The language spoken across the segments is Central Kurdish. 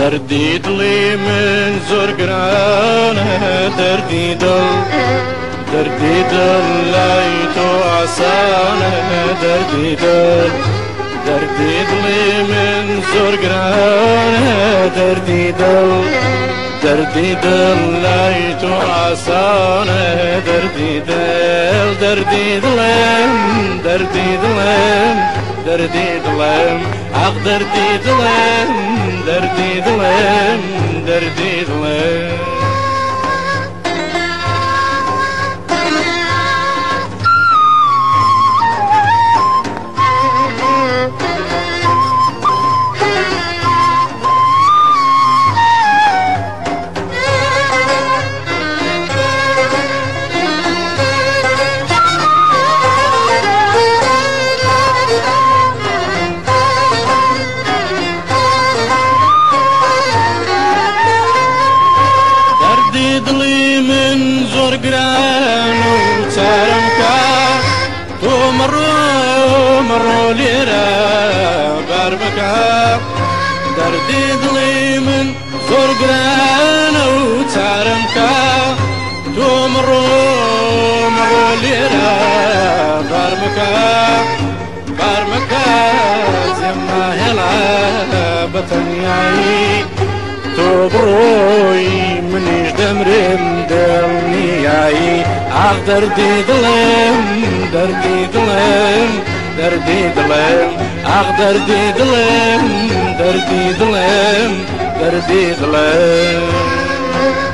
دردي لي من زور قرانا دردي دل دردي دل ليتو عسانه دردي لي من زور قرانا دردي دل دردي دل ليتو عسانه دردي ظلام دردي ظلام دردي ظلام عقدرتي ظلام دردي ظلام دردي ظلام حەقی دڵی من زۆر گران و چارم کار تۆ مڕۆ مڕۆ لێرە بار بکار دەردی دڵی من زۆر گرانە و چارم کار تۆ مڕۆ مڕۆ لێرە بار بکار بار مکار زێما هێڵە بەتەنیایی تۆ بڕۆ Ah, derdī dilim, derdī dilim, derdī dilim Ah, derdī dilim, derdī dilim, derdī dilim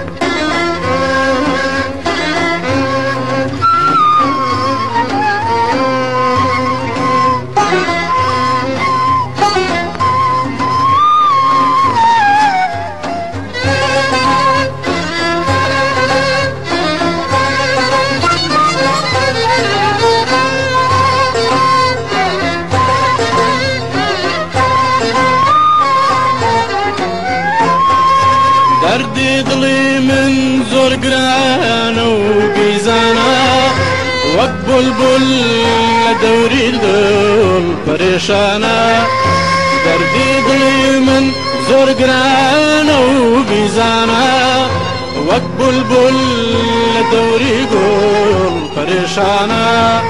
تردد لي من زور قران وقيزانا وقبل بل دوري دول فريشانا تردد لي من زور قران وقيزانا وقبل بل دوري دول بريشانا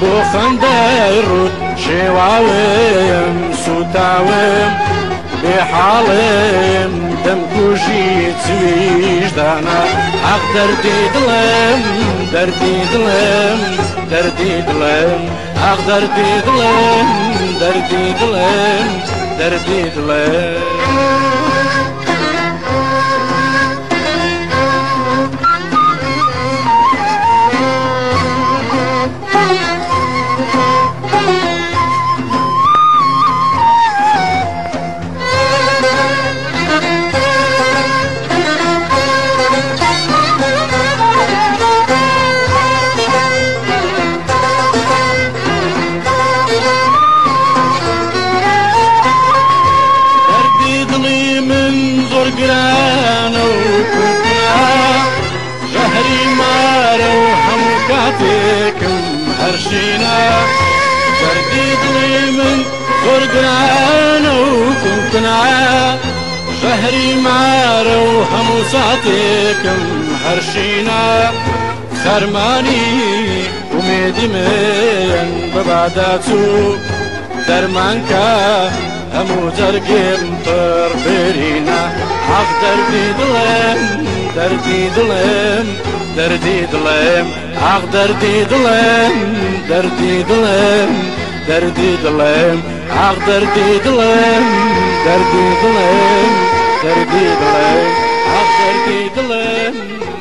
بو خندر شواوم سوتاوم بێحاڵم دەمکوژی چویشدانا حەق دەردی دڵم دەردی دڵم دەردی دڵم حەق دەردی دڵم دەردی دڵم دەردی دڵم زۆرگرانە و کوردیا ژەهری مارە و هەموو کاتێکم هەرشینە بەردی دڵی من زۆرگرانە و کوتنە بەهری مارە و هەموو ساتێکم هەرشینە خەرمانی ومێدی من بەباداچوو دەرمانکە هەموو جەرگێم پڕ برینە. Ах, дәрди дилем, дәрди дилем, дәрди дилем, ах, дәрди дилем, дәрди дилем, дәрди дилем, ах, дәрди дилем, дәрди дилем, дәрди дилем, ах, дәрди дилем.